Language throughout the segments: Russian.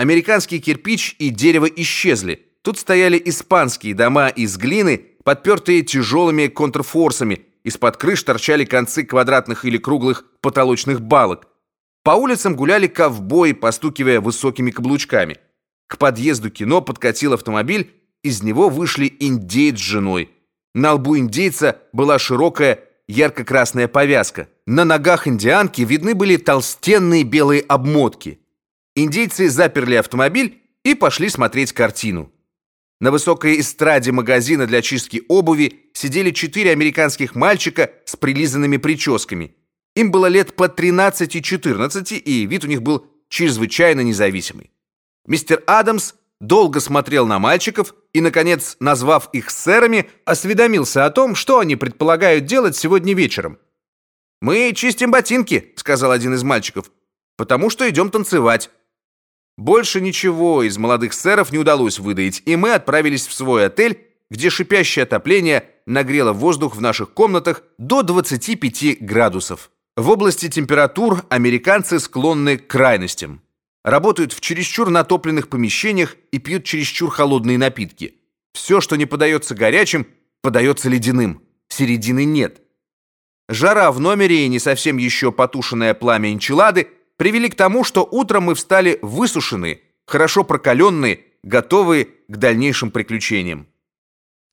Американский кирпич и дерево исчезли. Тут стояли испанские дома из глины, подпертые тяжелыми контрфорсами. Из-под крыш торчали концы квадратных или круглых потолочных балок. По улицам гуляли ковбои, постукивая высокими каблучками. К подъезду кино подкатил автомобиль, из него вышли индейец с женой. На лбу индейца была широкая ярко-красная повязка. На ногах индианки видны были толстенные белые обмотки. Индейцы заперли автомобиль и пошли смотреть картину. На высокой эстраде магазина для чистки обуви сидели четыре американских мальчика с прилизанными прическами. Им было лет по 13 и 14, и вид у них был чрезвычайно независимый. Мистер Адамс долго смотрел на мальчиков и, наконец, назвав их сэрами, осведомился о том, что они предполагают делать сегодня вечером. «Мы чистим ботинки», — сказал один из мальчиков, «потому что идем танцевать». Больше ничего из молодых сэров не удалось выдаить, и мы отправились в свой отель, где шипящее отопление нагрело воздух в наших комнатах до 25 градусов. В области температур американцы склонны к крайностям работают в чересчур натопленных помещениях и пьют чересчур холодные напитки. Все, что не подается горячим, подается ледяным. Середины нет. Жара в номере и не совсем еще потушенное пламя энчилады привели к тому, что утром мы встали высушенные, хорошо прокаленные, готовые к дальнейшим приключениям.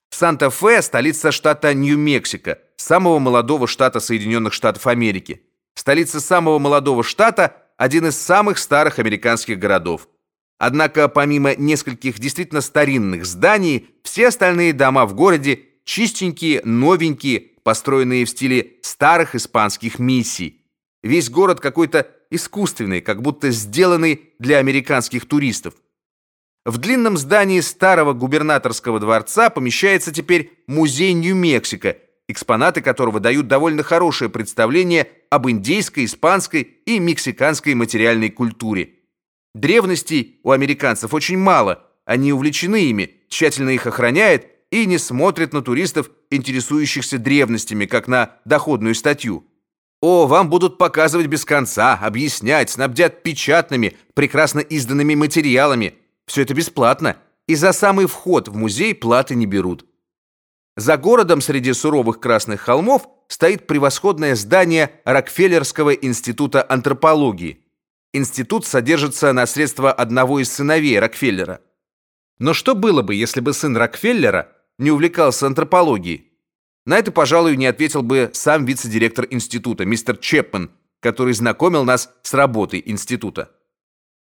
Санта-Фе – столица штата Нью-Мексико, самого молодого штата Соединенных Штатов Америки. Столица самого молодого штата – один из самых старых американских городов. Однако помимо нескольких действительно старинных зданий, все остальные дома в городе чистенькие, новенькие, построенные в стиле старых испанских миссий. Весь город какой-то искусственный, как будто сделанный для американских туристов. В длинном здании старого губернаторского дворца помещается теперь музей Нью-Мексико, экспонаты которого дают довольно хорошее представление об индейской, испанской и мексиканской материальной культуре. Древностей у американцев очень мало, они увлечены ими, тщательно их охраняют и не смотрят на туристов, интересующихся древностями, как на доходную статью. О, вам будут показывать без конца, объяснять, снабдят печатными, прекрасно изданными материалами. Все это бесплатно, и за самый вход в музей платы не берут. За городом среди суровых красных холмов стоит превосходное здание Рокфеллерского института антропологии. Институт содержится на средства одного из сыновей Рокфеллера. Но что было бы, если бы сын Рокфеллера не увлекался антропологией? На это, пожалуй, не ответил бы сам вице-директор института, мистер Чепман, который знакомил нас с работой института.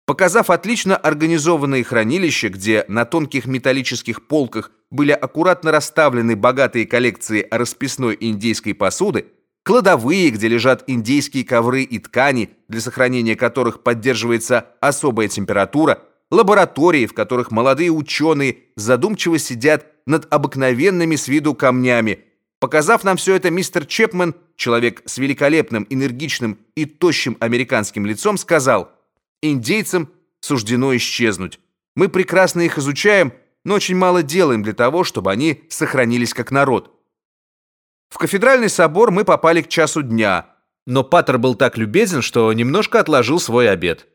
Показав отлично организованные хранилища, где на тонких металлических полках были аккуратно расставлены богатые коллекции расписной индейской посуды, кладовые, где лежат индейские ковры и ткани, для сохранения которых поддерживается особая температура, лаборатории, в которых молодые ученые задумчиво сидят над обыкновенными с виду камнями. Показав нам все это, мистер Чепмен, человек с великолепным, энергичным и тощим американским лицом, сказал – Индейцам суждено исчезнуть. Мы прекрасно их изучаем, но очень мало делаем для того, чтобы они сохранились как народ. В кафедральный собор мы попали к часу дня, но патер был так любезен, что немножко отложил свой обед.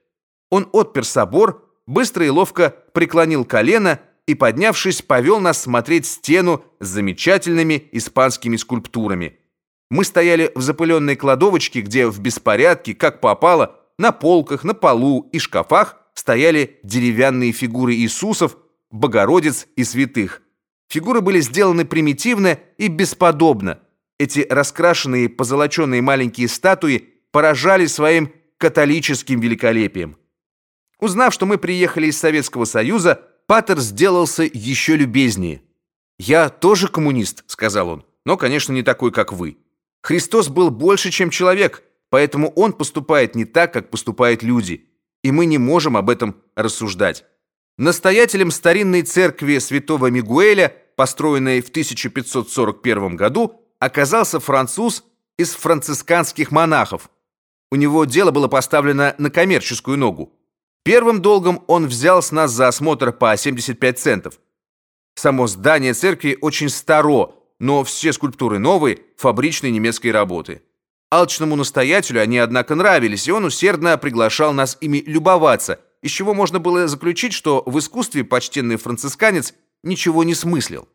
Он отпер собор, быстро и ловко преклонил колено и, поднявшись, повел нас смотреть стену с замечательными испанскими скульптурами. Мы стояли в запыленной кладовочке, где в беспорядке, как попало, на полках, на полу и шкафах стояли деревянные фигуры Иисусов, Богородиц и святых. Фигуры были сделаны примитивно и бесподобно. Эти раскрашенные позолоченные маленькие статуи поражали своим католическим великолепием. Узнав, что мы приехали из Советского Союза, Паттер сделался еще любезнее. «Я тоже коммунист», — сказал он, — «но, конечно, не такой, как вы. Христос был больше, чем человек, Поэтому он поступает не так, как поступают люди, и мы не можем об этом рассуждать. Настоятелем старинной церкви Святого Мигуэля, построенной в 1541 году, оказался француз из францисканских монахов. У него дело было поставлено на коммерческую ногу. Первым долгом он взял с нас за осмотр по 75 центов. Само здание церкви очень старо, но все скульптуры новые, фабричной немецкой работы. Алчному настоятелю они, однако, нравились, и он усердно приглашал нас ими любоваться, из чего можно было заключить, что в искусстве почтенный францисканец ничего не смыслил.